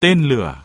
tên lửa.